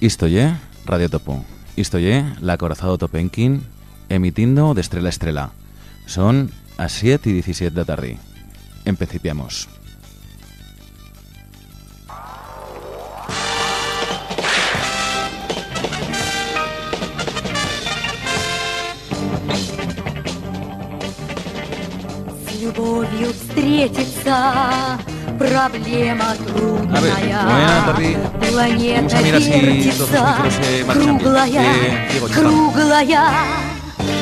Isto ye Radio Topo. Isto ye la Corazado Topenkin emitindo de estrella a estrella. Son a 7 y 17 da tarde. Empecipiamos. С любовью встретиться Проблема трудная. Vamos Планета a mirar si todos los вертится micros se marchan bien. Круглая, Eh, Diego, круглая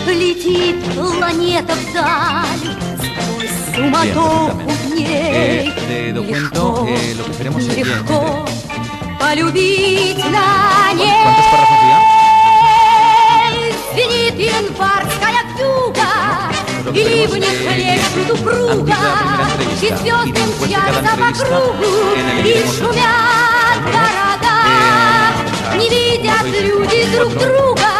Летит планета вдаль Сквозь суматоху perfectamente. дней Eh, te doy cuento, Легко, eh, lo que queremos es bien, легко Полюбить на ней ¿Cuántos párrafos ya? Звенит январская Lo и ливнет хлещет упруга, И звезды мчатся по кругу, И шумят города. Не видят люди друг друга,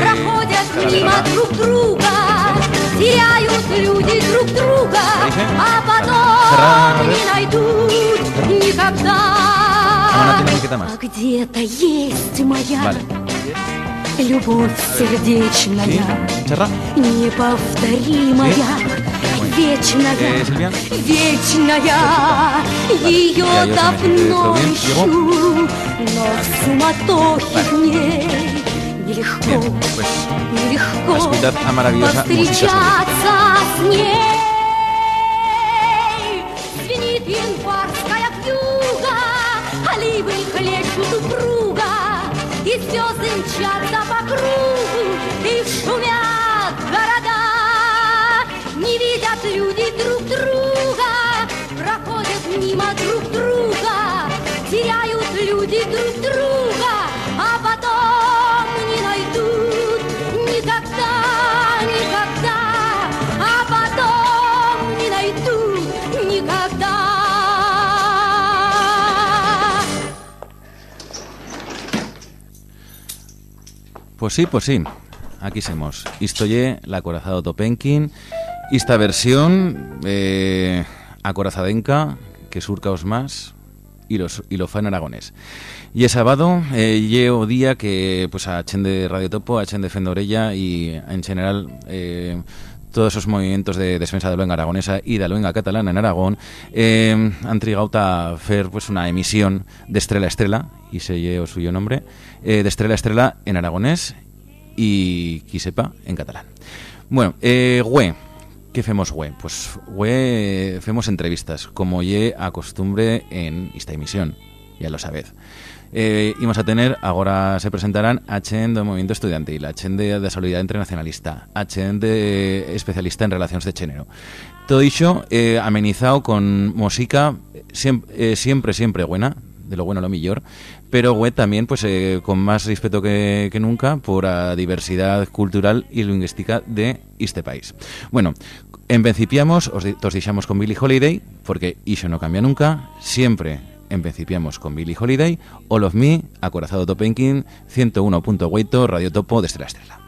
Проходят мимо друг друга, Теряют люди друг друга, А потом не найдут никогда. А где-то есть моя... Vale. Любовь сердечная, неповторимая, вечная, вечная. Ее давно ищу, но в суматохе дней нелегко, нелегко повстречаться с ней. все зычатся вокруг. Pues sí, pues sí. Aquí somos. Isto ye la acorazado Topenkin. Esta versión eh, acorazadenca que surcaos más y, los, y lo fa en aragonés. Y es sábado, eh, ye o día que pues a Chen de Radio Topo, a Chen de Fendorella y en general eh, todos esos movimientos de defensa de la aragonesa y de la catalana en Aragón eh, han trigado a hacer pues una emisión de Estrella a Estrella y se lle o suyo nombre eh, de Estrella a Estrella en aragonés y qui sepa en catalán. Bueno, eh, ¿qué hacemos güe? Pues güe hacemos entrevistas, como ye a costumbre en esta emisión, ya lo sabéis. Eh, íbamos a tener, ahora se presentarán a Chen de Movimiento Estudiantil, a Chen de, de Solidaridad Internacionalista, a Chen de especialista en relaciones de género. Todo dicho eh, amenizado con música siempre, siempre buena, de lo bueno lo mejor, pero güey, también pues eh, con más respeto que, que nunca por la diversidad cultural y lingüística de este país. Bueno, en principiamos, os, os con Billie Holiday, porque eso no cambia nunca, siempre en principiamos con Billie Holiday, All of Me, Acorazado Topenkin, 101.8, Radio Topo de Estrella a Estrella.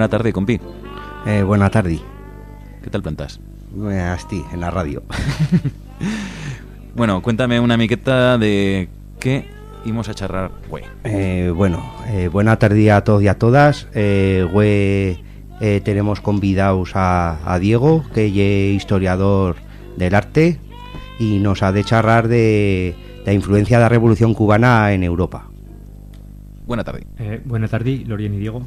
Buena tarde, compi. Eh, buena tarde. ¿Qué tal plantas? Asti, en la radio. Bueno, cuéntame una miqueta de qué íbamos a charrar, güey. Eh, bueno, eh, buena tarde a todos y a todas. Eh, güey, eh, tenemos convidados a, a Diego, que es historiador del arte, y nos ha de charrar de la influencia de la Revolución Cubana en Europa. Buena tarde. Eh, buenas tardes, Lorien y Diego.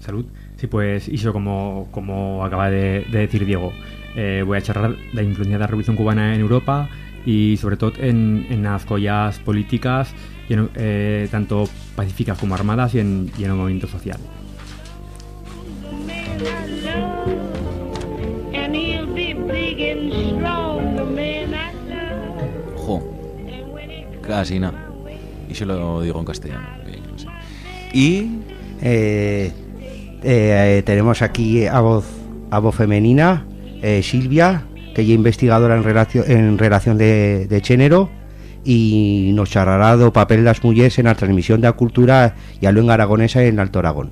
Salud. Sí, pues, hizo como, como acaba de, de decir Diego. Eh, voy a charlar la influencia de la Revolución Cubana en Europa y sobre todo en, en las collas políticas, y en, eh, tanto pacíficas como armadas y en, y en el movimiento social. Jo, casi nada. Y se lo digo en castellano. Y Eh, eh, tenemos aquí a voz, a voz femenina, eh, Silvia, que es investigadora en relación, en relación de, de género y nos charrará do papel las mujeres en la transmisión de la cultura y a lengua aragonesa en Alto Aragón.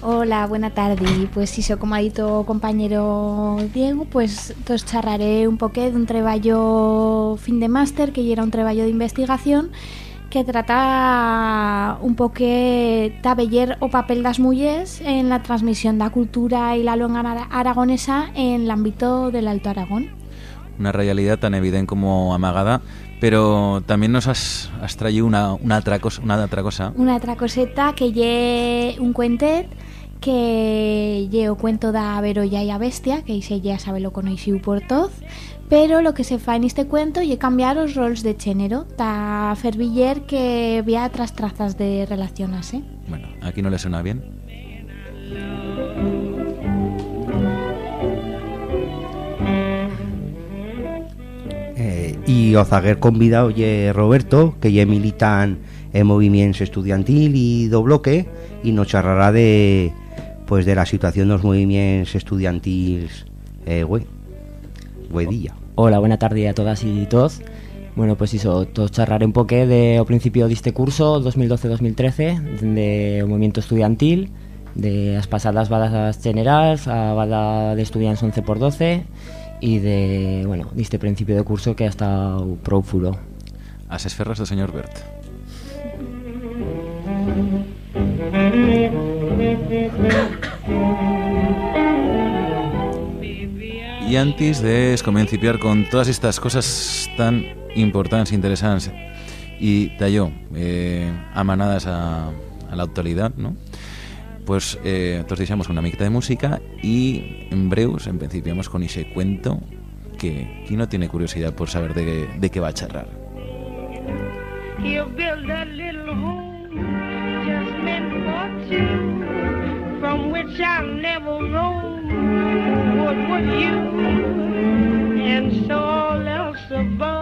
Hola, buena tarde. Pues iso, como ha compañero Diego, pues os charraré un poqué dun traballo fin de máster, que era un traballo de investigación que trata un poqué tabeller o papel das mulleres en la transmisión da cultura y la lengua ara- aragonesa en l'ámbito del Alto Aragón. una realidad tan evidente como amagada, pero también nos has, has traído una, una, otra cosa, una otra cosa. Una otra coseta que lle un cuentet que lle o cuento da Verolla y a Bestia, que ise ya sabe lo conoixiu por toz, pero lo que se fa en este cuento lle cambiar os roles de género, ta ferviller que vea otras trazas de relacionarse. Bueno, aquí no le suena bien. Eh, y o zaguer convidado ye Roberto, que ye militan en movimientos estudiantil y do bloque y nos charrará de pues de la situación de los movimientos estudiantiles eh, güey, güey día. Hola, buena tarde a todas y todos. Bueno, pues iso, todos charraré un poqué de o principio deste curso 2012-2013 de o movimiento estudiantil de as pasadas badas generales a bada de estudiantes 11 por 12 y de, bueno, diste principio de curso que hasta o prófulo. As esferras do señor Bert. Y antes de comenciar con todas estas cosas tan importantes e interesantes y tallo eh, amanadas a, la actualidad, ¿no? Pues eh, todos una miqueta de música y en breus empecipiamos con ese cuento que quien no tiene curiosidad por saber de, de qué va a roam. Would you? And so all else above.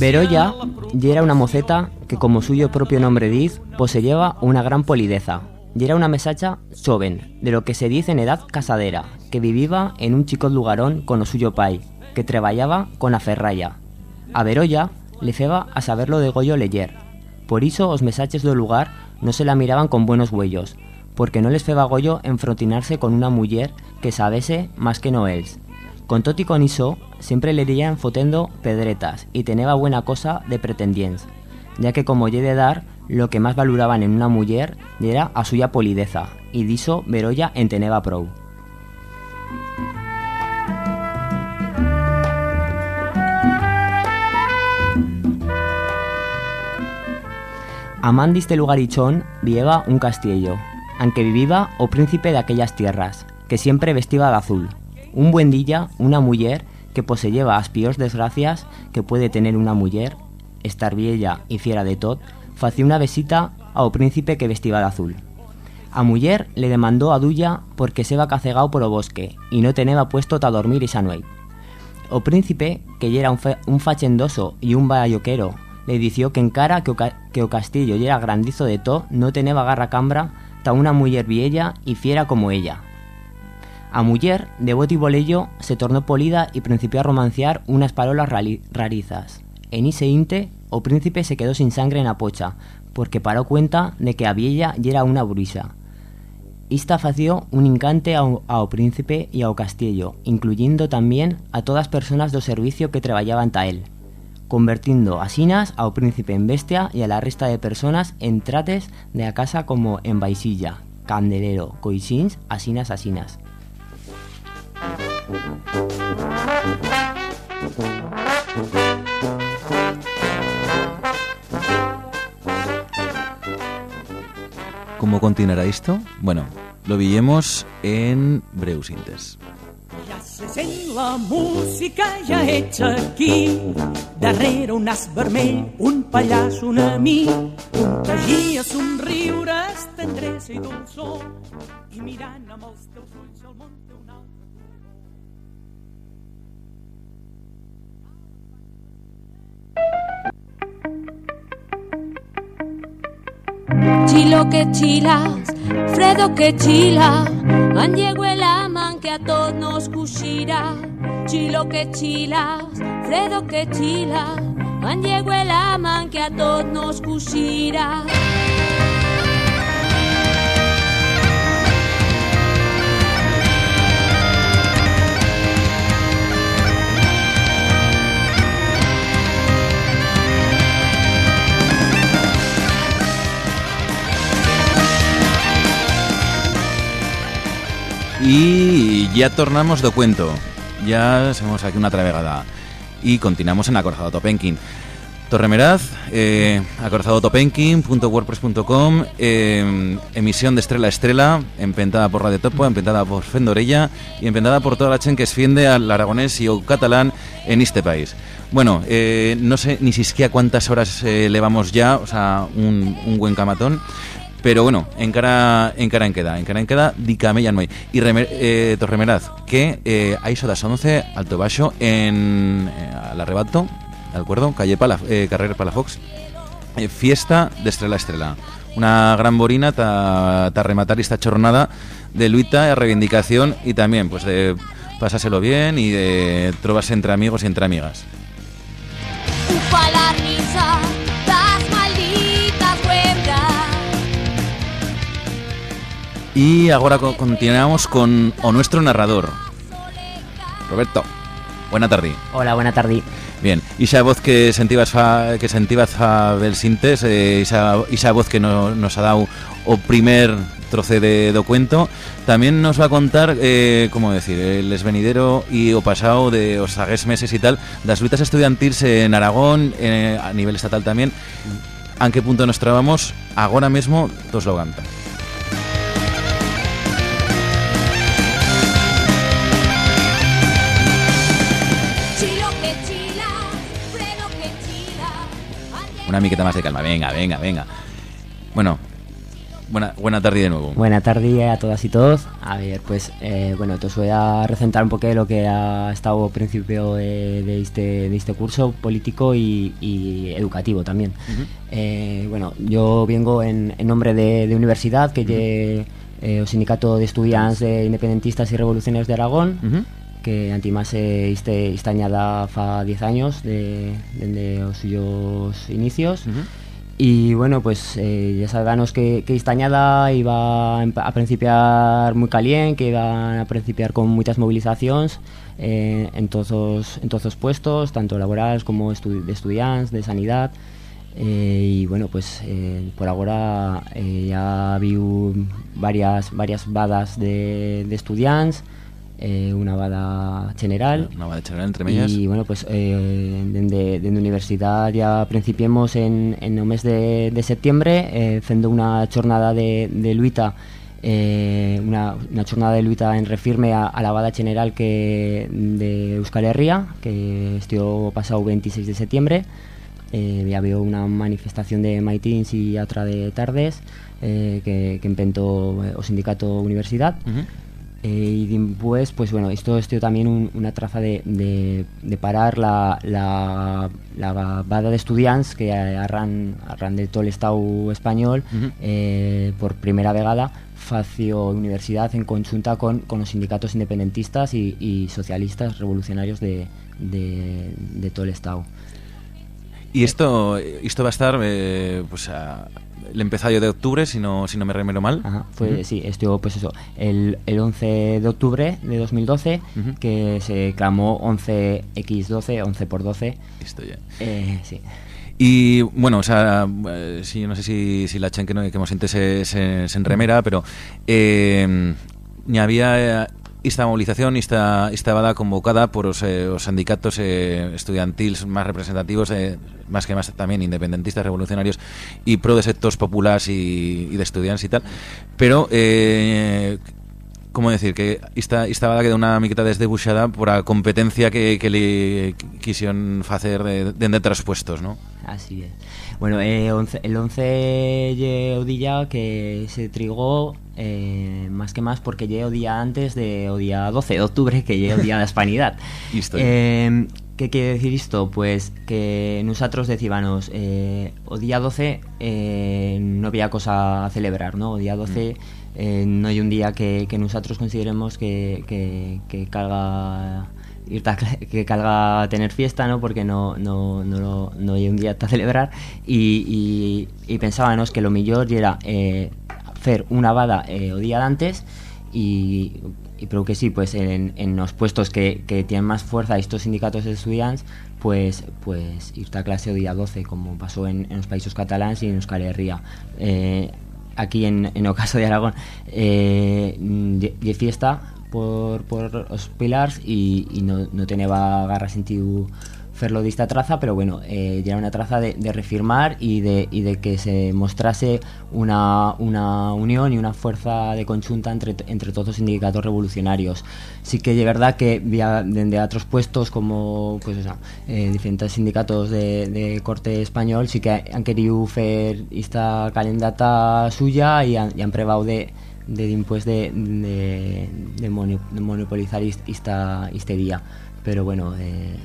Beroya la ya era una moceta que, como suyo propio nombre dice, poseía una gran polideza. Y era una mesacha joven, de lo que se dice en edad casadera, que vivía en un chico lugarón con lo suyo pai, que trabajaba con a ferralla. A Beroya le feba a saberlo de Goyo leyer. Por eso os mesaches del lugar no se la miraban con buenos huellos, porque no les feba Goyo enfrontinarse con una mujer que sabese más que no éls. Con tot y con iso, siempre le irían fotendo pedretas y teneba buena cosa de pretendients, ya que como lle de dar, lo que más valoraban en una mujer era a suya polideza, y diso Beroya en teneba prou. Amán diste lugarichón vieva un castillo, aunque vivía o príncipe de aquellas tierras, que siempre vestía de azul. Un buen día, una mujer que poseyeva as piors desgracias que puede tener una mujer, estar viella y fiera de tot, facía una visita ao príncipe que vestía de azul. A muller le demandó a Duya porque se va cacegao por o bosque y no teneba puesto ta dormir esa noite. O príncipe, que era un, un fachendoso y un bayoquero, le dició que encara que o, ca- que o castillo era grandizo de to, no teneba garra cambra ta una muller viella y fiera como ella. A muller, de bote y bolello, se tornó polida y principió a romanciar unas parolas rarizas. En ese inte, o príncipe se quedó sin sangre en la pocha, porque paró cuenta de que a viella ya era una brisa. Ista fació un encante ao, ao príncipe y ao castillo, incluyendo también a todas personas do servicio que trabajaban ta él, convirtiendo asinas ao príncipe en bestia y a la resta de personas en trates de a casa como en vaisilla, candelero, coixins, asinas, asinas. ¿Cómo continuará esto? Bueno, lo villemos en breus intes. Ja se sent la música, ja ets aquí. Darrere un nas vermell, un pallasso, un amic. Contagia somriures, tendresa i dolçor. I mirant amb els teus ulls el món Chilo que chilas, Fredo que chila, en llegó el aman que a todos nos cuchira. Chilo que chilas, Fredo que chila, en llegó el aman que a todos nos cuchira. Y ya tornamos do cuento. Ya hacemos aquí una travegada. Y continuamos en Acorazado Topenkin. Torremeraz, eh, acorazadotopenkin.wordpress.com, eh, emisión de Estrella a Estrella, empentada por Radio Topo, empentada por Fendorella y empentada por toda la chen que esfiende al aragonés y o catalán en este país. Bueno, eh, no sé ni siquiera cuántas horas eh, le vamos ya, o sea, un buen camatón. Pero bueno, encara, encara en queda, encara en queda, di camella no hay. Y remer, eh, que eh, hay sodas 11, Alto Baixo, en eh, al arrebato, ¿de acuerdo? Calle Pala, eh, Carrer Palafox, eh, fiesta de Estrella a Estrella. Una gran borina ta rematar esta jornada de luita, reivindicación y también pues de pasárselo bien y de trovas entre amigos y entre amigas. Y ahora co- continuamos con o nuestro narrador. Roberto, buena tarde. Hola, buena tarde. Bien, esa voz que sentías fa, que sentías fa del sintes, eh, esa, esa voz que no- nos ha dado o primer troce de do cuento, también nos va a contar, eh, como decir, el esvenidero y o pasado de os sagues meses y tal, das luitas estudiantiles en Aragón, eh, a nivel estatal también. ¿A qué punto nos trabamos? Ahora mismo, dos lo canta. Una miqueta más de calma, venga, venga, venga. Bueno, buena, buena tarde de nuevo. Buena tarde a todas y todos. A ver, pues, eh, bueno, te os voy a recentar un poco de lo que ha estado principio de, de este, de este curso político y, y educativo también. Eh, bueno, yo vengo en, en nombre de, de universidad, que lle eh, o Sindicato de Estudiantes de Independentistas y Revolucionarios de Aragón, Ujú. Que antimás eh, este, esta añada fa 10 años de, desde os suyos inicios. Y bueno, pues eh, ya sabemos que, que esta añada iba a principiar muy caliente, que iban a principiar con muchas movilizaciones eh, en, todos los, en todos los puestos, tanto laborales como estu- de estudiantes, de sanidad. Eh, y bueno, pues por ahora ya vi varias, varias vadas de, de estudiantes, eh, una vada general. Una va de general entre mellas. Y bueno, pues eh, desde la universidad ya principiemos en, en el mes de, de septiembre, eh, haciendo una jornada de, de luita, eh, una, una jornada de luita en refirme a, a la vada general que de Euskal Herria, que estuvo pasado 26 de septiembre. Eh, ya veo una manifestación de maitins y otra de tardes eh, que, que empentó eh, o sindicato universidad. Eh, y después, pues bueno, esto es también un- una traza de, de- de parar la, la, la vada de estudiantes que arran, arran de todo el Estado español eh, por primera vegada facio universidad en conjunta con, con los sindicatos independentistas y, y socialistas revolucionarios de, de, de todo el Estado. Y esto, esto va a estar, eh, pues, a, el empezado de octubre, si no, si no me remero mal. Ajá, fue, Ujú. sí, estuvo pues eso, el, el 11 de octubre de 2012, Ujú. que se clamó 11x12, 11 por 12. Esto ya. Eh, sí. Y bueno, o sea, eh, sí, no sé si, si la chen que, no, que hemos se, se, se enremera, pero eh, ni había esta movilización, esta, esta vada convocada por los, eh, los sindicatos eh, estudiantiles más representativos, eh, más que más también independentistas, revolucionarios y pro de sectores populares y, de estudiantes y tal. Pero, eh, ¿cómo decir? Que esta, esta vada queda una miqueta desdebuxada por la competencia que, le quisieron hacer de, de, de otros puestos, ¿no? Así es. Bueno, eh, once- el 11 lle o día que se trigó eh, más que más porque o día antes de o día 12 de octubre que o día de la hispanidad. Eh, ¿Qué quiere decir esto? Pues que nosotros decíbanos eh, o día 12 eh, no había cosa a celebrar, ¿no? O día 12 eh, no hay un día que, que nosotros consideremos que, que, que calga ir que calga tener fiesta, ¿no? Porque no, no, no, no hay un día para celebrar y, y, pensábamos que lo mejor era eh, hacer una vada eh, o día antes y, y creo que sí, pues en, en los puestos que, tienen más fuerza estos sindicatos de estudiantes, pues, pues irte a clase o día 12, como pasó en, los países catalanes y en Euskal Herria. Eh, aquí en, en el caso de Aragón, eh, de fiesta por, por los pilars y, y no, no tenía garra sentido hacerlo de esta traza, pero bueno, eh, era una traza de, de refirmar y de, y de que se mostrase una, una unión y una fuerza de conjunta entre, entre todos los sindicatos revolucionarios. Sí que es verdad que desde otros puestos como pues, o sea, eh, diferentes sindicatos de, de corte español sí que han querido hacer esta calendata suya y han, y han de de pues de, de, de, mono, de monopolizar esta, este día pero bueno eh,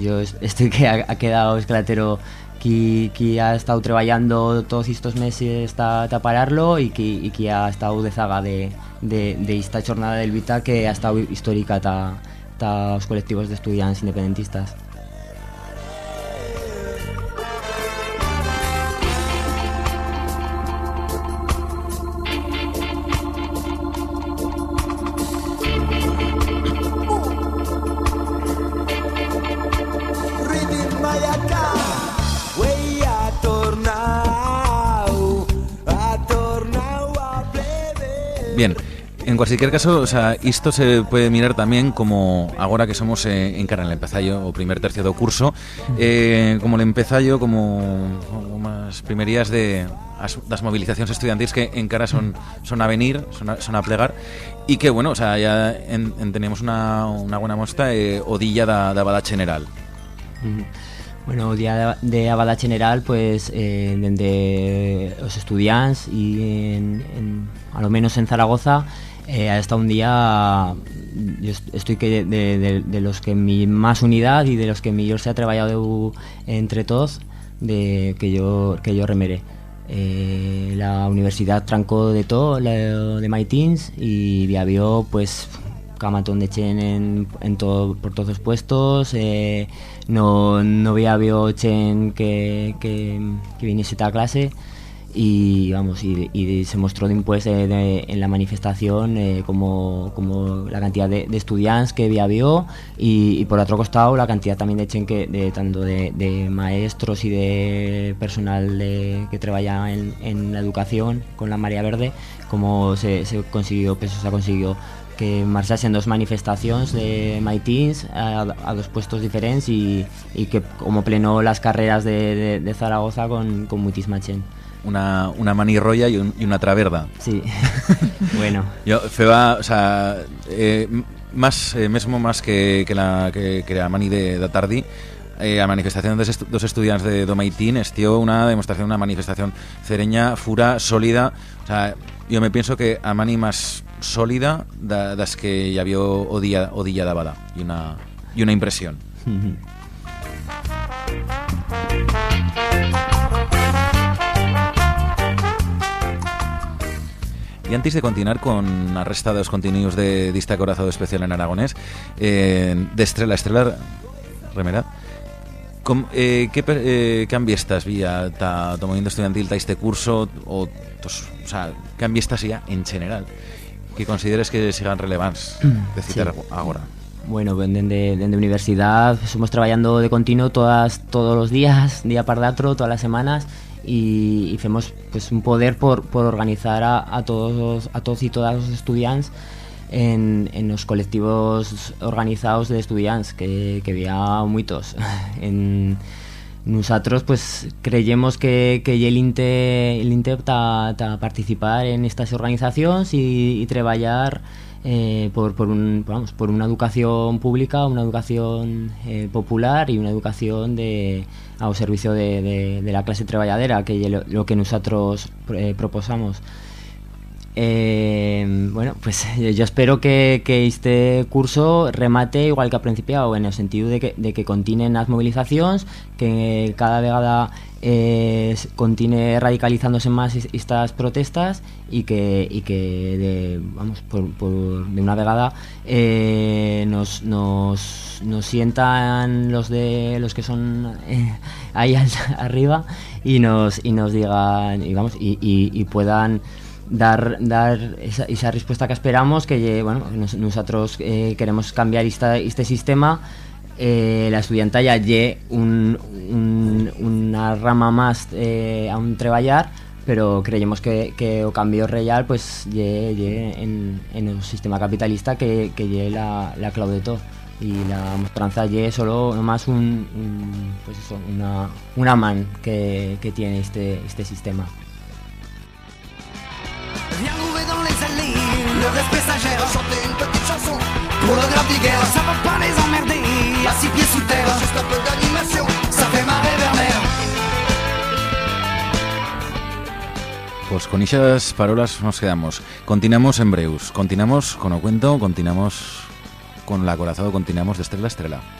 yo es- estoy que ha, ha quedado esclatero que, que ha estado trabajando todos estos meses para pararlo y que, y que ha estado de zaga de, de, de esta jornada del Vita que ha estado histórica para los colectivos de estudiantes independentistas. Bien, en cualquier caso, o sea, esto se puede mirar también como ahora que somos eh, en cara el empezallo o primer tercio do curso, eh, como el empezallo, como, más primerías de as, das movilizaciones estudiantiles que en cara son, son a venir, son a, son a plegar y que, bueno, o sea, ya en, en tenemos una, una buena muestra eh, odilla da, da bada general. Bueno, día de Abada General, pues, eh, desde los estudiantes y en, en- a lo menos en Zaragoza, eh, ha estado un día, yo est- estoy que de, de- de los que mi más unidad y de los que mejor se ha trabajado entre todos, de que yo que yo remeré. Eh, la universidad trancó de todo, de Maitins, y había pues camatón de chen en, en todo, por todos los puestos, eh, no, no había habido chen que, que, viniese a clase y vamos y, se mostró después de, de- en la manifestación eh, como, como la cantidad de, estudiantes que había habido y, por otro costado la cantidad también de chen que de tanto de, maestros y de personal que trabaja en, en la educación con la María Verde como se, se consiguió pues se ha conseguido que marchasen dos manifestaciones de maitins a, a dos puestos diferentes y, y que como plenó las carreras de, de- de Zaragoza con, con muchísima chen. Una, una manirroya y, un- y una traverda. Sí, bueno. Yo, Feba, o sea, eh, más, eh, mesmo más que, que, la, que, que la mani de, da tardi, eh, a manifestación estu dos estudiantes de Domaitín estió una demostración, una manifestación cereña, fura, sólida. O sea, yo me pienso que a mani más sólida da, das que ya vio odilla, odilla dabada y una, y una impresión. Y antes de continuar con la resta de Dista Corazado Especial en Aragonés, eh, de Estrella, Estrella Remerad, com, eh, ¿qué, per- eh, ¿qué ambiestas vía ta, tu movimiento estudiantil ta este curso o, tos, o sea, qué ambiestas ya en general que consideres que sigan relevantes de citar Sí. ahora? Bueno, pues desde, desde universidad estamos trabajando de continuo todas, todos los días, día par otro, todas las semanas y, y hacemos pues un poder por, por organizar a, a todos a todos y todas los estudiantes en, en los colectivos organizados de estudiantes que, que había muchos en nosotros pues creemos que, que el INTE, el INTE ta, ta participar en estas organizaciones y, y trabajar eh, por, por, un, vamos, por una educación pública, una educación eh, popular y una educación de, al servicio de, de- la clase trabajadora, que lo, lo que nosotros eh, proposamos. Eh, bueno, pues yo espero que, este curso remate igual que ha principiado, en el sentido de que, de que continuen las movilizaciones, que cada vegada eh, radicalizándose más es- estas protestas y que, y que de, vamos, por, por- de una vegada eh, nos, nos, nos sientan los de los que son eh, ahí al- arriba y nos, y nos digan y, vamos, y, y- y puedan dar, dar esa, esa respuesta que esperamos, que lle- bueno, nos- nosotros eh, queremos cambiar este sistema. eh, la estudiantalla lle un, un- una rama más eh, a un trabajar, pero creemos que, que o cambio real pues lle, en, en el sistema capitalista que, que la, la clave de todo. Y la mostranza lle solo nomás un, un- pues eso, una, una man que, que tiene este, este sistema. Pues con esas parolas nos quedamos. Continuamos en Breus, continuamos con o cuento, continuamos con la acorazado, continuamos de estrella a estrella.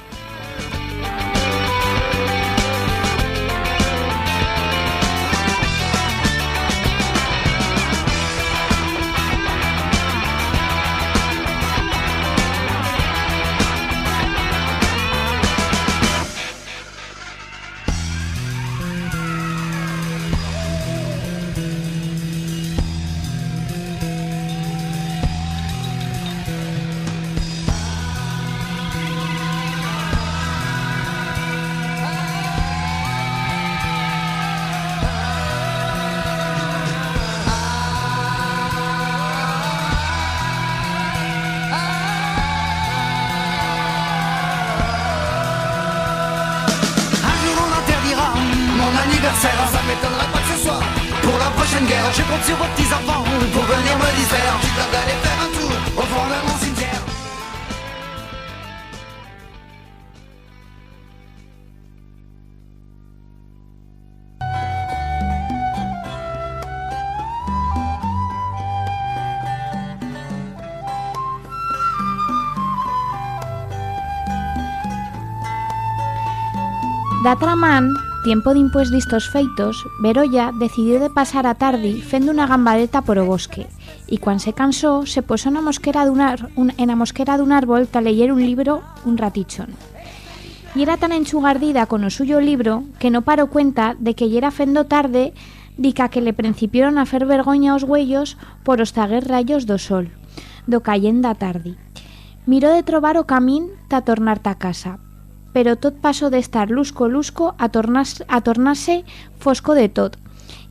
Tiempo dimpués d'istos feitos, Beroya decidió de pasar a tardi fendo una gambadeta por o bosque, y cuando se cansó, se posó na mosquera d'un ar, un, en la mosquera d'un árbol ta leyer un libro un ratichón. Y era tan enchugardida con o suyo libro que no paró cuenta de que yera fendo tarde dica que le principieron a fer vergoña os güellos por os zaguer rayos do sol, do cayenda tardi. Miró de trobar o camín ta tornar ta casa, pero tot pasó de estar lusco-lusco a, tornas, a tornarse fosco de tot.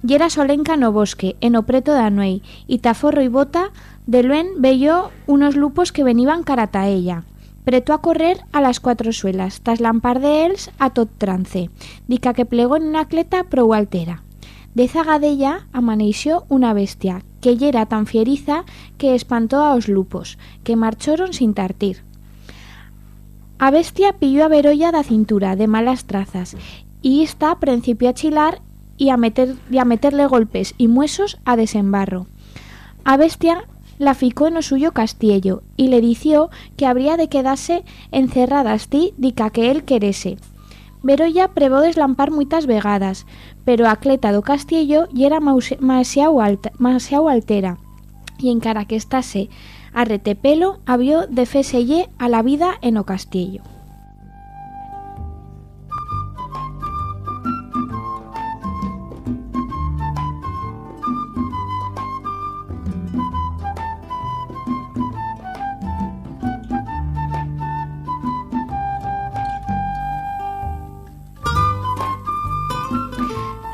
Y era solenca no bosque, en o preto de Anuey, y taforro y bota, de luen veyó unos lupos que veniban carata ella. Preto a correr a las cuatro suelas, tras lampar de els a tot trance, dica que plegó en una cleta pro altera. De zagadella amaneció una bestia, que ella era tan fieriza que espantó a os lupos, que marchoron sin tartir. A bestia pilló a Beroya da cintura, de malas trazas, y esta principió a chilar y a, meter, y a meterle golpes y muesos a desembarro. A bestia la ficó en o suyo castiello y le dició que habría de quedarse encerrada asti dica que él querese. Beroya prevó deslampar muitas vegadas, pero a cleta do castiello y era masiao, alta, altera, y encara que estase a retepelo habió de feselle a la vida en o castillo.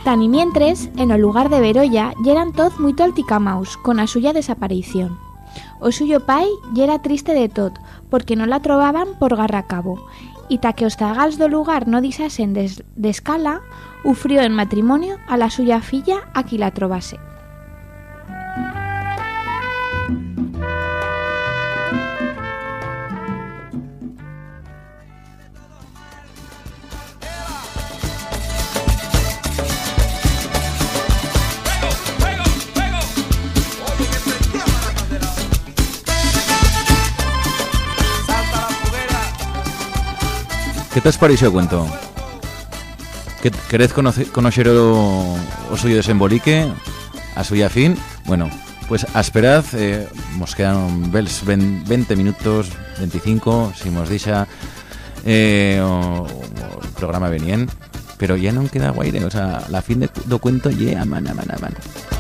Tan y mientres, en el lugar de Beroya, yeran toz muy alticamaus, con a suya desaparición. O suyo pai yera triste de tot, porque no la trobaban por garracabo, y ta que os zagals do lugar no disasen des, de escala, ufrió en matrimonio a la suya filla a qui la trobase. Te parecido el cuento? ¿Que, ¿Querés conocer, o, o suyo desembolique? A suya fin? Bueno, pues esperad, eh, nos quedan ves 20 minutos, 25, si eh, o, o el programa venien, pero ya no queda guaire, o sea, la fin de, do cuento ya a man, man, man.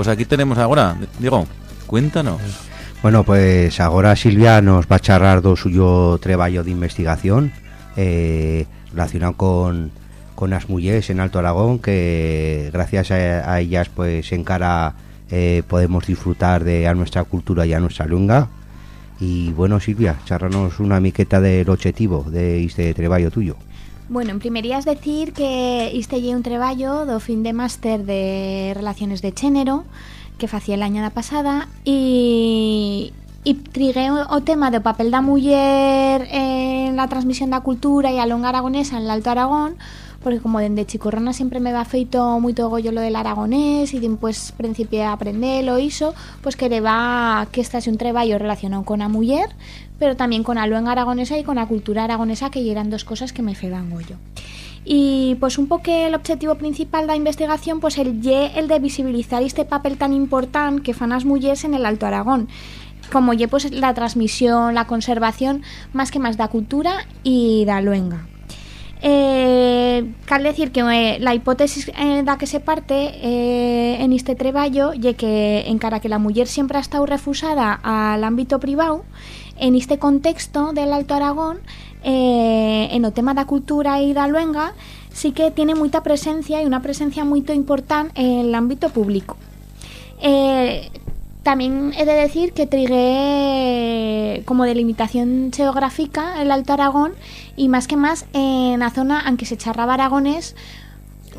Pues aquí tenemos ahora, Diego, cuéntanos. Bueno, pues agora Silvia nos va a charrar do suyo traballo de investigación eh, relacionado con, con as mujeres en Alto Aragón que gracias a, ellas pues en cara eh, podemos disfrutar de nuestra cultura y a nuestra lunga y bueno Silvia, charranos una miqueta del objetivo de este traballo tuyo Bueno, en primerías decir que este lle un traballo do fin de máster de Relaciones de Chénero que facía el año da pasada e trigué o tema do papel da muller en la transmisión da cultura e a longa aragonesa en el Alto Aragón porque como dende chicorrona sempre me va feito moito gollo lo del aragonés e dimpués principié a aprendelo e iso, pois quereba que este un traballo relacionado con a muller pero tamén con a luenga aragonesa e con a cultura aragonesa que eran dos cosas que me feban gollo. Y pues un poco el objetivo principal da investigación pues el lle el de visibilizar este papel tan importante que fan as mullers en el Alto Aragón como lle pues la transmisión, la conservación más que más da cultura y da luenga. Eh, cal decir que eh, la hipótesis eh, da que se parte eh, en este treballo lle que encara que la muller sempre ha estado refusada al ámbito privado en este contexto del Alto Aragón eh, en o tema da cultura e da luenga sí que tiene moita presencia e unha presencia moito importante en el ámbito público. Eh, tamén he de decir que trigué como delimitación geográfica el Alto Aragón e máis que máis en a zona en que se charraba aragonés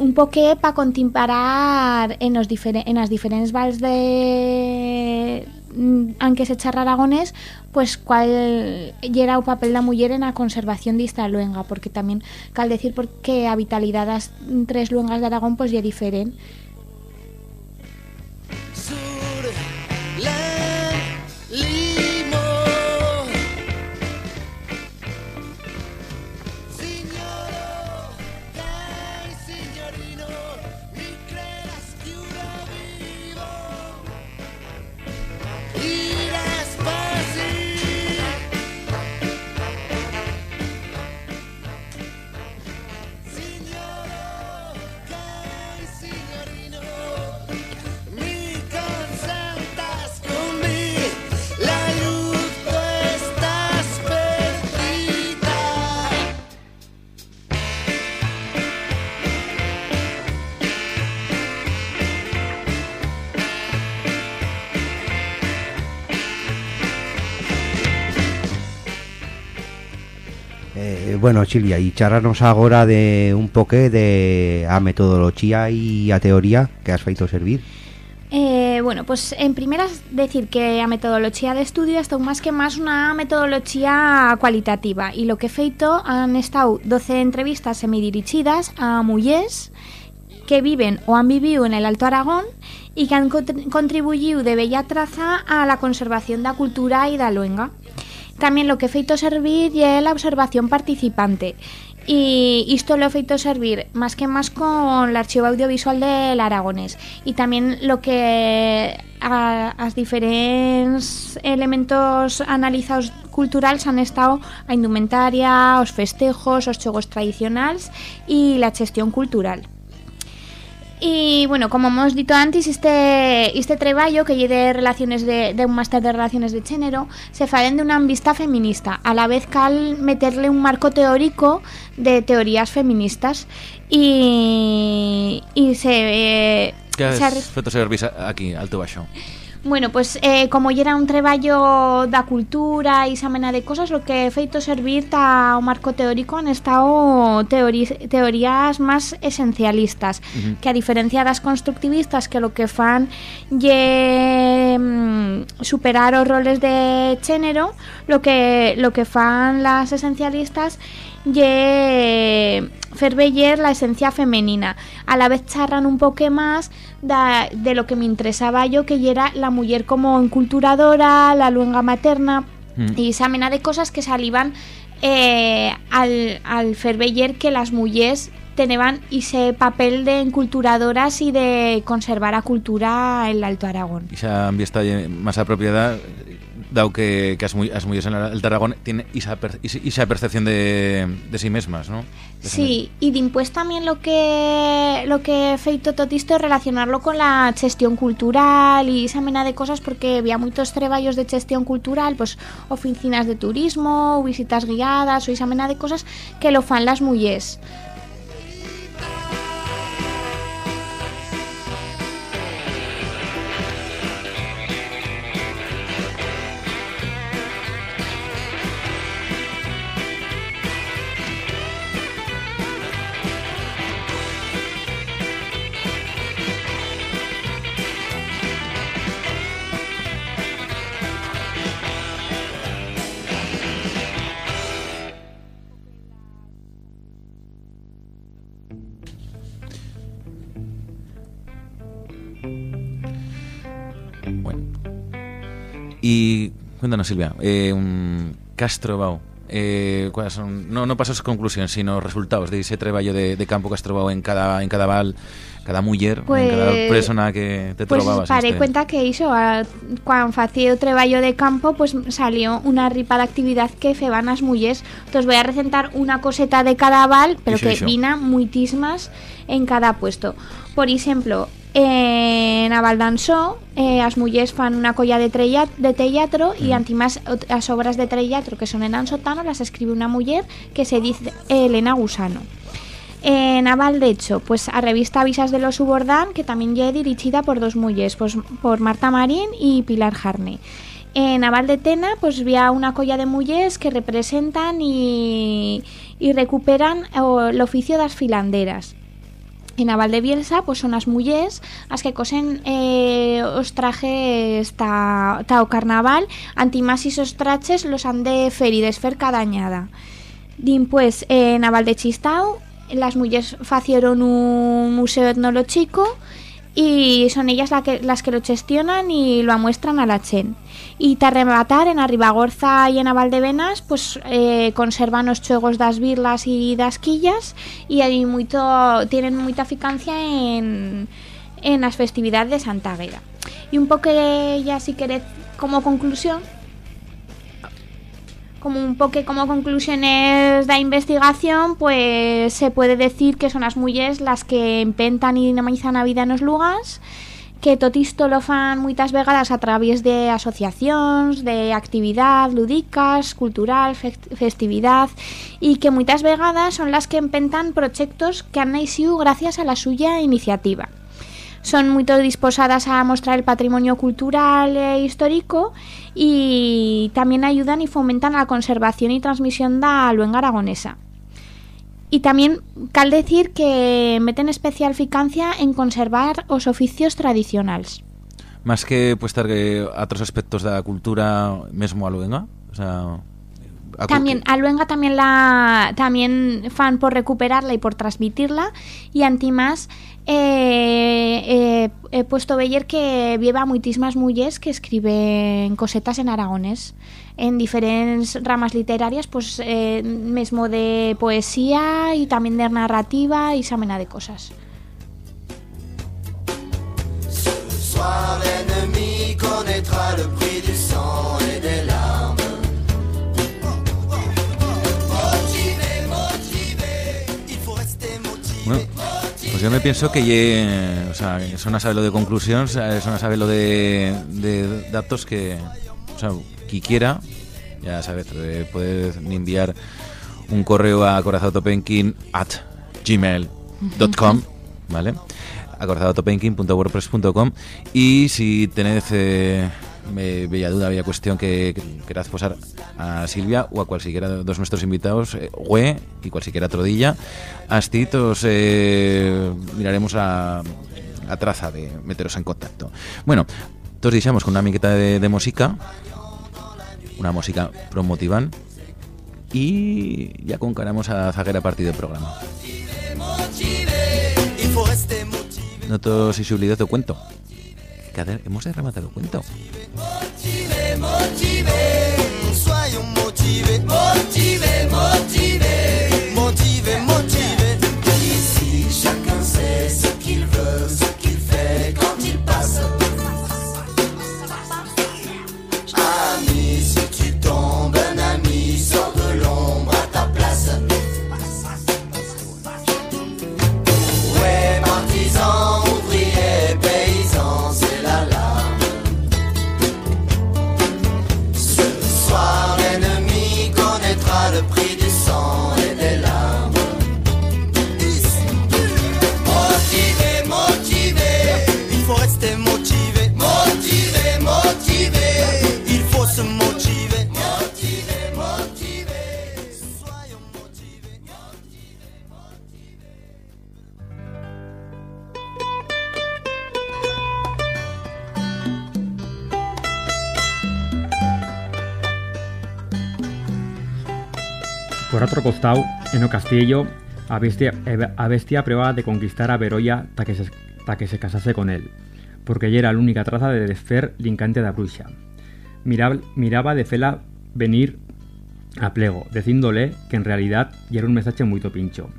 un poque para contimparar en, os difere, en as diferentes vals de mm, en que se charra aragonés pues cual era o papel da muller en a conservación dista luenga porque tamén cal decir porque a vitalidade das tres luengas de Aragón pues é diferente bueno, Silvia, y charranos agora de un poqué de a metodoloxía e a teoría que has feito servir. Eh, bueno, pues en primeras decir que a metodoloxía de estudio está máis que máis unha metodoloxía cualitativa e lo que feito han estado 12 entrevistas semidirixidas a mullers que viven o han vivido en el Alto Aragón e que han cont- contribuído de bella traza a la conservación da cultura e da luenga. Tamén lo que he feito servir é la observación participante y isto lo he feito servir más que más con el archivo audiovisual del aragonés y también lo que a, as diferentes elementos analizados culturales han estado a indumentaria, os festejos, os xogos tradicionales y la gestión cultural. Y bueno, como hemos dicho antes, este, este treballo que lle de relaciones de, de un máster de relaciones de género se faren de una vista feminista, a la vez cal meterle un marco teórico de teorías feministas y, y se... eh, Que has arre- feito servir aquí, alto e baixo? Bueno, pues eh, como ya era un treballo da cultura e esa mena de cosas, lo que he feito servir ta o marco teórico han estado teori teorías máis esencialistas, que a diferencia das constructivistas que lo que fan lle mm, superar os roles de género, lo que lo que fan las esencialistas lle fer veller la esencia femenina. A la vez charran un poco más da, de lo que me interesaba yo, que era la mujer como enculturadora, la luenga materna Mm. y esa mena de cosas que salivan eh, al, al que las mujeres tenían ese papel de enculturadoras y de conservar a cultura en el Alto Aragón. Esa ambiesta máis apropiada dado que, que as, mu as mulleres en el Aragón tienen esa, per esa- percepción de, de sí mesmas, ¿no? De Sí, y después también lo que lo que he feito tot isto es relacionarlo con la gestión cultural y esa mena de cosas porque había muchos treballos de gestión cultural, pues oficinas de turismo, visitas guiadas o esa mena de cosas que lo fan las mullers. Y cuéntanos, Silvia, eh, un Castrobao, eh, ¿cuáles son, no, no pasos conclusiones, sino resultados de ese trabajo de, de campo Castrobao en cada, en cada val, cada muller, Pues- en cada persona que te Pues trobabas. paré este- cuenta que hizo a- cuando facía o traballo de campo pues salió una ripa de actividad que feban as mulles entonces voy a recentar una coseta de cada val pero que ixo. vina muitísimas en cada puesto por ejemplo en a Valdansó eh, as mulles fan una colla de, de teatro y antimás ot- as obras de teatro que son en ansotano las escribe una muller que se dice Elena Gusano en Aval de hecho, pues a revista Avisas de los Subordán, que también ya dirigida por dos mujeres, pues por Marta Marín y Pilar Jarne. En Aval de Tena, pues había una colla de mujeres que representan y, y recuperan o, el oficio de las filanderas. En Aval de Bielsa, pues son las mujeres las que cosen eh, trajes ta, ta o carnaval, antimás y esos traches los han de fer y desfer cada añada. Din pues en Aval de Chistau las mujeres facieron un museo etnológico y son ellas la que- las que lo gestionan y lo amuestran a la Chen. Y te rematar en Arribagorza y en Avaldevenas pues eh, conservan los chuegos das birlas y das quillas y hay mucho, tienen mucha ficancia en, en las festividades de Santa Agueda. Y un poco ya si queréis como conclusión como un poco como conclusiones de investigación, pues se puede decir que son las mujeres las que empentan y dinamizan a vida en los lugares, que tot lo fan muchas vegadas a través de asociaciones, de actividad lúdicas, cultural, fest- festividad, y que muchas vegadas son las que empentan proyectos que han nacido gracias a la suya iniciativa son muy disposadas a mostrar el patrimonio cultural e histórico y también ayudan y fomentan la conservación y transmisión de la luenga aragonesa. Y también cal decir que meten especial ficancia en conservar los oficios tradicionales. Más que pues estar eh, otros aspectos de la cultura mesmo a luenga, o sea... a También a luenga también la también fan por recuperarla y por transmitirla y antimás eh, eh, he puesto veyer que lleva muitísimas mujeres que escriben cosetas en aragones en diferentes ramas literarias pues eh, de poesía y también de narrativa y samena de cosas pues yo me pienso que ye, o sea, son a saber lo de conclusiones, eh, son a saber lo de, de datos que, o sea, quiera, ya sabes, puedes enviar un correo a corazotopenkin at gmail.com, ¿vale? A y si tenéis eh, me- bella duda, bella cuestión que, que queráis posar a Silvia o a cualquiera de dos nuestros invitados, eh, y cualquiera otro día, hasta os eh, miraremos a, a traza de meteros en contacto. Bueno, todos deixamos con una miqueta de, de música, una música promotivan y ya concaramos a zaguera partido del programa. No todos se olvidó tu cuento. Cada- hemos de rematar el cuento. Motivé, motivé, soyons Por otro costado, en o castillo, a bestia, a bestia prueba de conquistar a Beroya para que, se, ta que se casase con él, porque ella era la única traza de desfer lincante da bruxa. miraba, miraba de fela venir a plego, diciéndole que en realidad ya era un mensaje muy topincho,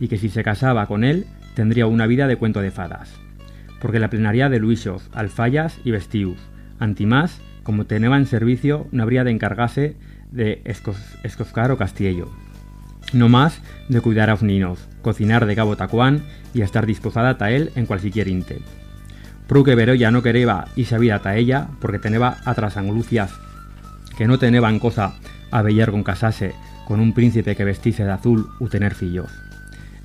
y que si se casaba con él tendría una vida de cuento de fadas. Porque la plenaria de Luisos, Alfayas y Vestius, antimás, como tenía en servicio, no habría de encargarse de escoscar o castillo. No más de cuidar a los niños, cocinar de cabo tacuán y estar disposada a él en cualquier inte. Prou que Veroya no quería y sabía a ella porque tenía otras anglucias que no tenían cosa a vellar con casarse con un príncipe que vestise de azul u tener fillos.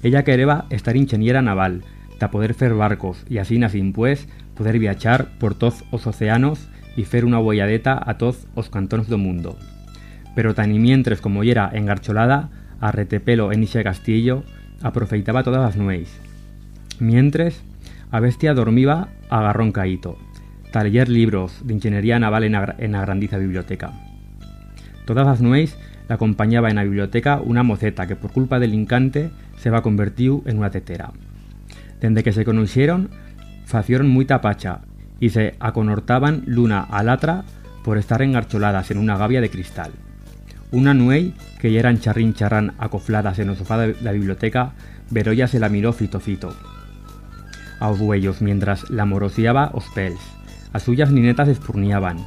Ella quería estar ingeniera naval, ta poder fer barcos y así sin pues poder viajar por todos os océanos y fer una boyadeta a todos os cantones do mundo. Pero tan y mientras como era engarcholada, a retepelo en ese castillo, aprofeitaba todas las nueis. Mientras, a bestia dormía a garrón caíto, taller libros de ingeniería naval en la, grandiza biblioteca. Todas las nueis la acompañaba en la biblioteca una moceta que por culpa del incante se va convertiu en una tetera. Dende que se conocieron, facieron muy tapacha y se aconortaban l'una a l'altra por estar engarcholadas en una gavia de cristal. Una nuey que ya eran charrín charrán acofladas en el sofá de la biblioteca, Veroya se la miró fito fito. A os huellos mientras la morociaba os pels. A suyas ninetas espurniaban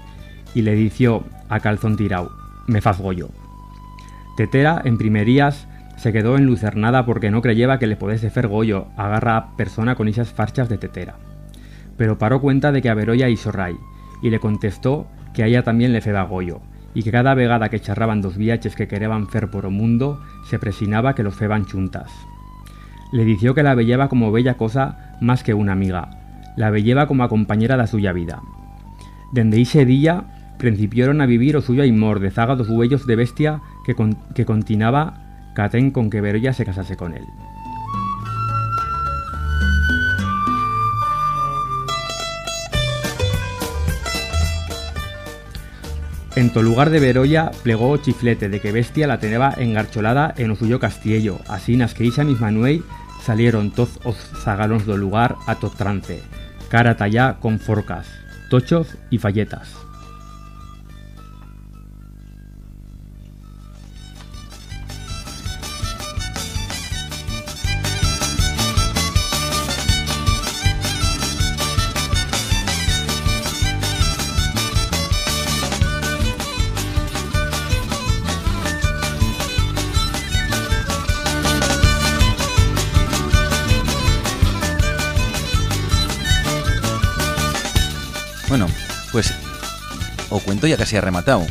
y le dició a calzón tirau, me faz goyo. Tetera, en primerías, se quedó enlucernada porque no creyeva que le podese fer goyo agarra a persona con esas farchas de tetera. Pero paró cuenta de que a Veroya hizo ray, y le contestó que a ella también le feba goyo, y que cada vegada que charraban dos viaches que quereban fer por o mundo, se presinaba que los feban chuntas. Le dició que la velleva como bella cosa más que una amiga, la velleva como a compañera da suya vida. Dende ese día principiaron a vivir o suyo aimor de zaga dos huellos de bestia que, con, que continuaba catén con que Veroya se casase con él. En to lugar de Veroya plegó chiflete de que Bestia la teneba engarcholada en o suyo castillo, así nas que esa misma nuey salieron toz os zagalons do lugar a to trance, cara tallá con forcas, tochos y falletas. Bueno, pues o cuento ya casi ha rematado.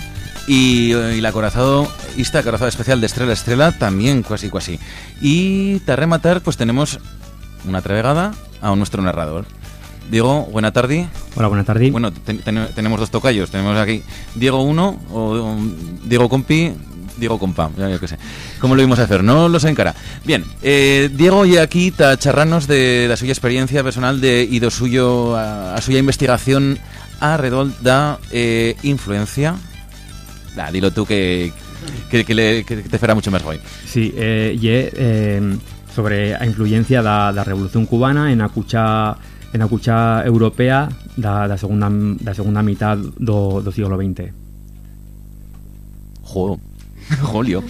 Y, eh, y el acorazado, esta acorazado especial de Estrella a Estrella también casi casi. Y para rematar, pues tenemos una travegada a nuestro narrador. Diego, buena tarde. Hola, buena tarde. Bueno, ten- ten- tenemos dos tocayos. Tenemos aquí Diego 1 o, o Diego Compi, Diego Compa, ya yo qué sé. ¿Cómo lo vimos a hacer? No lo sé en cara. Bien, eh, Diego y aquí ta charranos de la suya experiencia personal de, y de suyo a, a suya investigación alrededor da eh, influencia. Dilo tú que, que, que le- que te fará mucho más guay. Sí, eh, ye, eh, sobre a influencia da, da Revolución Cubana en a cucha en a cucha europea da, da segunda da segunda mitad do, do siglo XX. Jo, Jolio.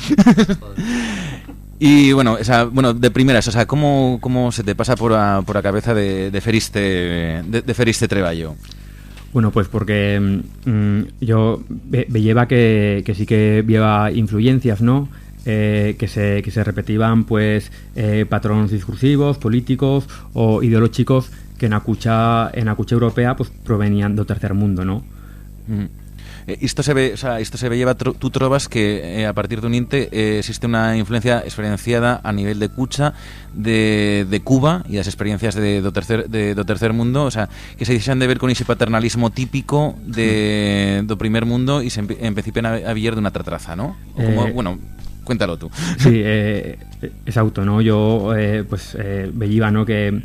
y bueno, o sea, bueno, de primeras, o sea, ¿cómo, cómo se te pasa por la, por la cabeza de, de Feriste de, de Feriste Treballo? Bueno, pues porque mm, yo ve lleva que, que sí que lleva influencias, ¿no? Eh, que, se, que se repetían pues eh, patrones discursivos, políticos o ideológicos que en la cucha, en la cucha europea pues provenían del tercer mundo, ¿no? Mm. Eh, Esto se ve, o sea, esto se ve lleva tro- tú trovas que eh, a partir de un inte eh, existe una influencia experienciada a nivel de cucha de, de Cuba y las experiencias de do tercer de, do tercer mundo, o sea, que se deixan de ver con ese paternalismo típico de do primer mundo y se empe empecipen a, a villar de una tratraza, ¿no? O como- Eh, bueno, cuéntalo tú. Sí, eh, exacto, ¿no? Yo, eh, pues, eh, veía, ¿no? Que,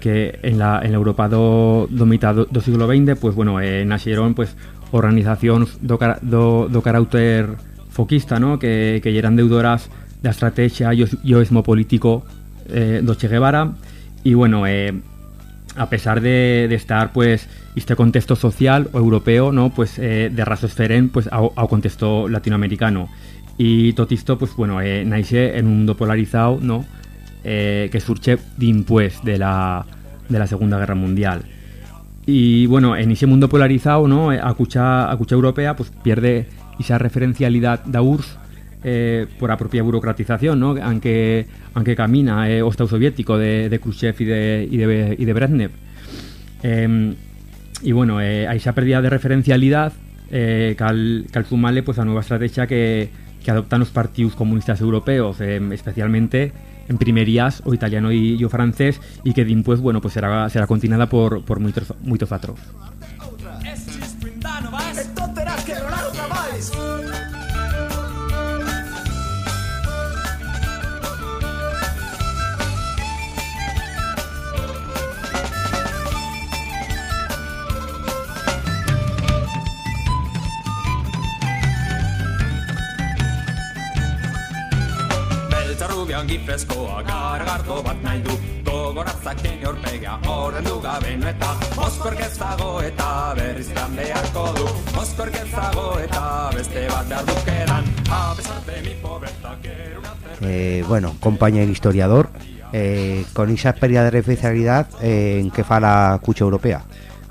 que en la, en la Europa do, do mitad do, do siglo XX, pues, bueno, eh, nacieron, pues, organizacións do, do, do carácter foquista, ¿no? Que, que eran deudoras da estrategia e o e político eh, Che Guevara y bueno, eh, a pesar de, de estar pues este contexto social o europeo, no, pues eh, de raso esferen, pues ao, ao contexto latinoamericano. Y tot esto, pues bueno, eh, en un mundo polarizado, no, eh, que surge d'impués de la, de la Segunda Guerra Mundial. Y bueno, en ese mundo polarizado, ¿no? Eh, A cucha, a cucha europea pues pierde esa referencialidad da URSS eh, por la propia burocratización, ¿no? Aunque, aunque camina eh, o Estado soviético de, de Khrushchev y de, y de, y de Brezhnev. Eh, y bueno, eh, a esa pérdida de referencialidad eh, cal, cal sumarle pues, a nueva estrategia que, que adoptan los partidos comunistas europeos, eh, especialmente en primerías o italiano y, y o francés, y que después bueno, pues será, será continuada por, por muchos, muchos otros. Rubia ongi freskoa Garagardo bat nahi du Gogoratzak eni horpegia Horren du gabe eta Moskork ez dago eta berriz lan beharko du Moskork ez dago eta beste bat behar dukedan A pesar de mi pobreza Eh, bueno, compañero historiador, eh, con esa pérdida de referencialidad, eh, ¿en qué fa la cucha europea?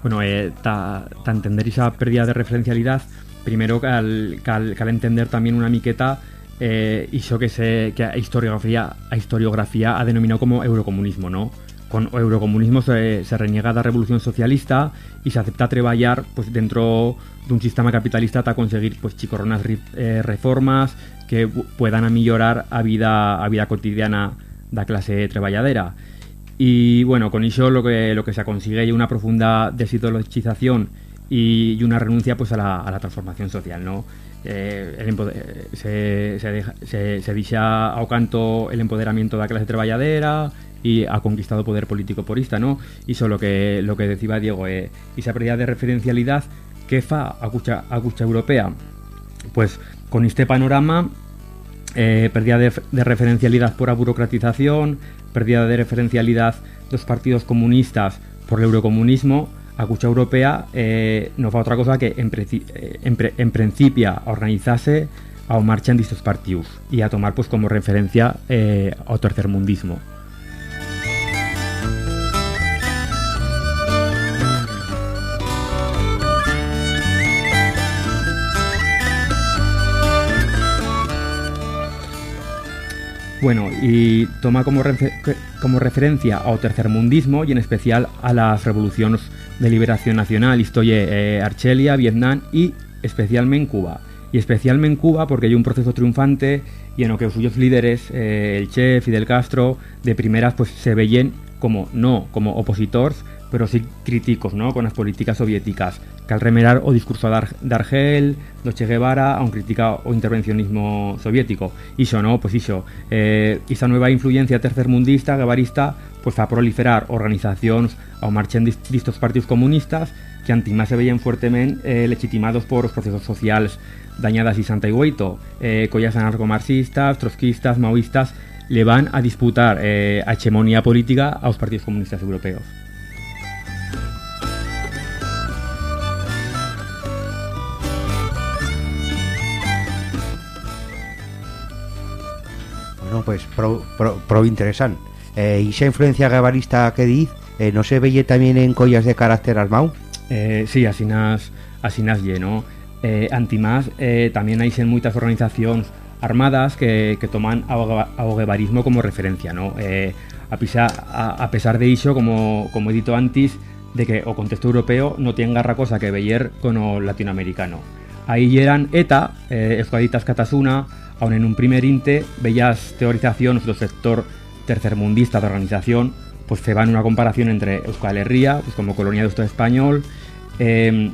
Bueno, eh, ta, ta entender esa pérdida de referencialidad, primero cal, cal, cal entender también una miqueta eh, iso que se que a historiografía, a historiografía ha denominado como eurocomunismo, ¿no? Con eurocomunismo se, se reniega la revolución socialista y se acepta treballar pues dentro de un sistema capitalista para conseguir pues chicorronas eh, reformas que puedan a a vida a vida cotidiana da clase treballadera. Y bueno, con eso lo que, lo que se consigue es una profunda desideologización y, y una renuncia pues a la, a la transformación social, ¿no? Eh, se, se, deja- se, se ao canto el empoderamiento da clase treballadera y ha conquistado poder político porista, ¿no? Y eso lo que, lo que decía Diego, eh, esa pérdida de referencialidad que fa a cucha, a cucha europea. Pues con este panorama eh, pérdida de, de referencialidad por la burocratización, pérdida de referencialidad de los partidos comunistas por el eurocomunismo, a cucha europea eh, no fa otra cosa que en, eh, en, en principio a organizarse a un marcha en partidos y a tomar pues como referencia eh, ao tercermundismo. Bueno, y toma como, como referencia ao tercermundismo y en especial a las revoluciones de liberación nacional, historia eh, Argelia, Vietnam y especialmente Cuba. Y especialmente Cuba porque hay un proceso triunfante y en lo que suyos líderes, eh, el Che, Fidel Castro, de primeras pues se veían como, no como opositores, pero sí críticos ¿no? con las políticas soviéticas, que al remerar o discurso d'Ar- d'Argel, do Che Guevara, aun critica o intervencionismo soviético. Iso, ¿no? Pues iso, eh, esa nueva influencia tercermundista, guevarista, pues a proliferar organizacións ao marchen dist- distos partidos comunistas que antimás se veían fuertemente eh, legitimados por los procesos sociales dañadas y 68, eh, collas anarcomarxistas, trotskistas, maoístas, le van a disputar eh, a hegemonía política aos partidos comunistas europeos. Bueno, pues pro, pro, pro interesante. Eh, esa influencia guevarista que diz, eh, ¿no se veía también en collas de carácter armado? Eh, sí, así nas, así nas lle, ¿no? Eh, antimás, eh, también hay en muchas organizaciones armadas que, que toman ao, guevarismo como referencia, ¿no? Eh, a, pesar, a, a pesar de iso, como, como he dito antes, de que o contexto europeo no tiene garra cosa que veyer con o latinoamericano. Ahí eran ETA, eh, Euskaditas Catasuna, aun en un primer inte bellas teorizacións do sector tercermundista da organización, pues se van una comparación entre Euskal Herria, pues como colonia de Estado español, eh,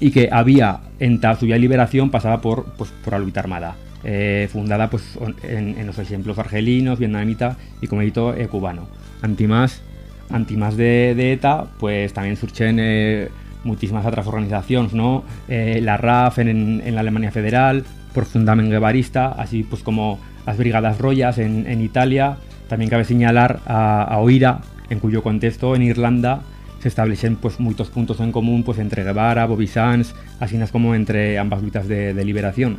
y que había en ta suya liberación pasaba por, pues, por la armada, eh, fundada pues en, en los ejemplos argelinos, vietnamita y como he dicho, eh, cubano. Antimás, antimás de, de ETA, pues también surgen eh, muchísimas otras organizaciones, ¿no? Eh, la RAF en, en la Alemania Federal, por fundamento guevarista, así pues como las Brigadas Royas en, en Italia, también cabe señalar a, a OIRA, en cuyo contexto en Irlanda se establecen pues muchos puntos en común pues entre Guevara, Bobby Sands, así como entre ambas luchas de, de liberación.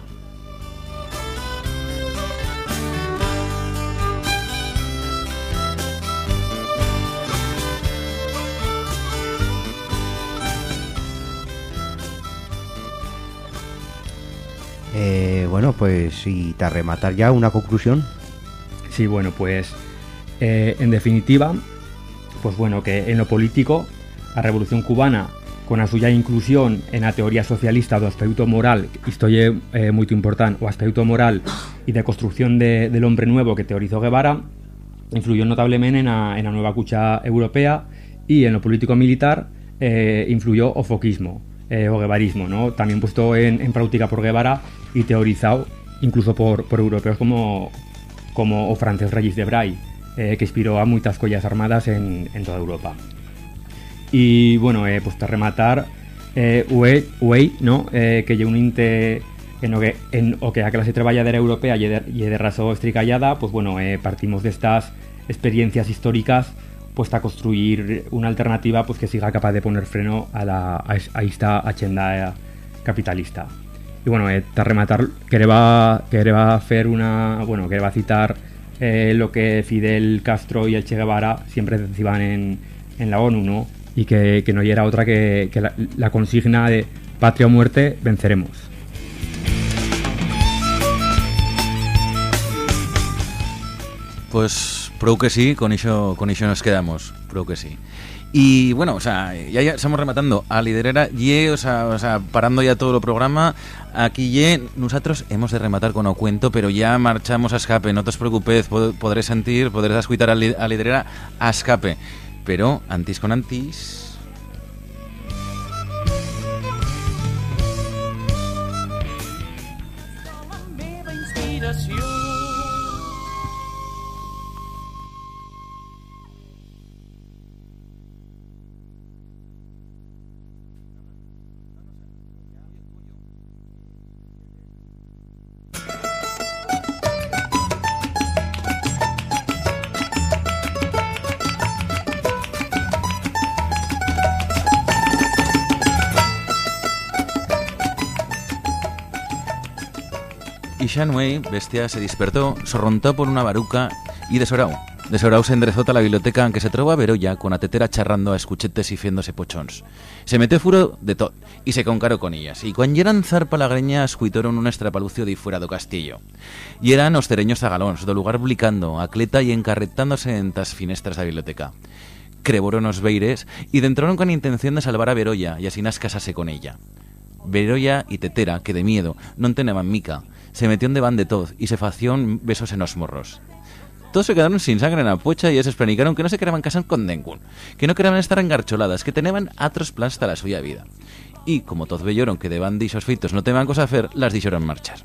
Eh, bueno, pues y para rematar ya una conclusión. Sí, bueno, pues eh, en definitiva, pues bueno, que en lo político, a Revolución Cubana, con a suya inclusión en la teoría socialista do aspecto moral, isto é eh, moito importante, o aspecto moral e de construcción de, del hombre nuevo que teorizó Guevara, influyó notablemente en la, la nueva cucha europea y en lo político militar eh, influyó o foquismo, eh, o guevarismo, ¿no? también puesto en, en práctica por Guevara y teorizado incluso por, por europeos como, como o francés Regis de Bray, eh, que inspiró a muchas collas armadas en, en toda Europa. Y bueno, eh, pues para rematar, eh, Uey, no? Eh, que lle un inte en o que, en o que a clase traballadera europea lle de, lle de raso estricallada, pues bueno, eh, partimos de estas experiencias históricas pues a construir una alternativa pues que siga capaz de poner freno a, la, a, es- a esta agenda capitalista. Y bueno, eh, para rematar, quereba, quereba hacer una, bueno, quereba citar eh, lo que Fidel Castro y el Che Guevara siempre decían en, en la ONU, ¿no? Y que, que no era otra que, que la, la consigna de patria o muerte, venceremos. Pues prou que sí, con iso, con iso nos quedamos, prou que sí. Y bueno, o sea, ya, ya estamos rematando. A liderera, ye, o sea, o sea, parando ya todo el programa, aquí ye, nosotros hemos de rematar con o pero ya marchamos a escape, no te os preocupéis, pod- podré sentir, podrés escuchar a, li- a liderera a escape, pero antis con antis... Y Shanwei, bestia, se despertó, sorrontó por una baruca y desorau. Desorau se enderezó a la biblioteca en que se trova Veroya con a tetera charrando a escuchetes y fiéndose pochons. Se metió furo de tot y se concaró con ellas. Y cuando eran zarpa la greña escuitaron un estrapalucio de fuera do castillo. Y eran os cereños zagalóns, do lugar blicando, acleta y encarretándose en tas finestras da biblioteca. Creboron os veires y dentraron con intención de salvar a Veroya y así nas casase con ella. Veroya y Tetera, que de miedo non teneban mica, se metió de van de toz y se fación besos en los morros. Todos se quedaron sin sangre en la pocha y se planificaron que no se querían casar con ningún, que no querían estar engarcholadas, que tenían otros planes para la suya vida. Y como todos veyeron que de van dichos feitos no tenían cosa a hacer, las dijeron marchar.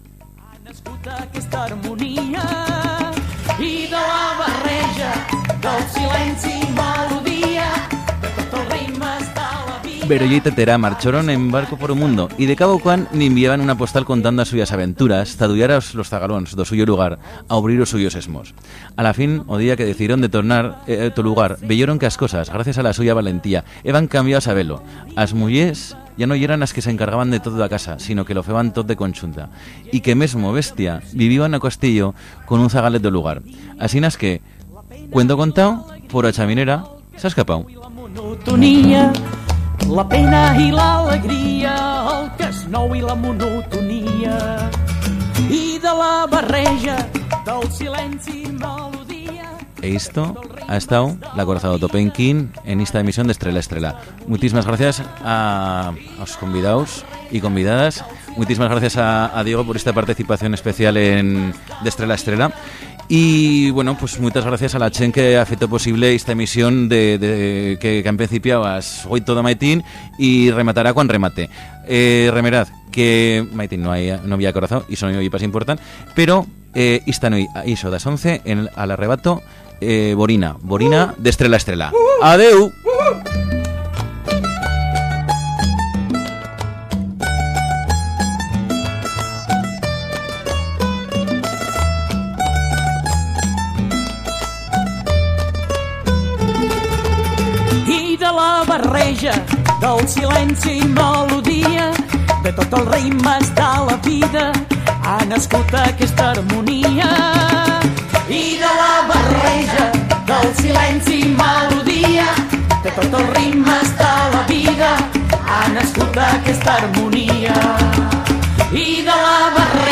La. Veroya y Tetera marcharon en barco por el mundo y de cabo cuan ni enviaban una postal contando as suyas aventuras, tadullar aos los zagalóns do suyo lugar, a abrir os suyos esmos. A la fin, o día que decidieron de tornar eh, tu lugar, veyeron que as cosas, gracias a la suya valentía, evan cambiado a sabelo. As mullers ya no eran las que se encargaban de todo a casa, sino que lo feban todo de conchunta. Y que mesmo bestia vivían a castillo con un zagalet do lugar. Así nas que, cuento contado, por a chaminera, se ha escapado. La pena i l'alegria, el que és nou i la monotonia, i de la barreja del silenci i melodia. Esto ha estado la Corazado Topenkin en esta emisión de Estrella Estrella. Muchísimas gracias a los convidados y convidadas. Muchísimas gracias a, a Diego por esta participación especial en de Estrella Estrella. Y bueno, pues muchas gracias a la Chen que ha hecho posible esta emisión de, de- que, que en principio as 8 de Maitín y rematará con remate. Eh, remerad que Maitín no, hay, no había corazón y son hoy pas important, pero eh, esta noche a iso das 11 en, al arrebato eh, Borina, Borina de Estrella a Estrella. Adeu! Barreja del silenci i melodia de tots els ritmes de la vida. Ha nascut aquesta harmonia. I de la barreja del silenci i melodia de tots els ritmes de la vida ha nascut aquesta harmonia. I de la barreja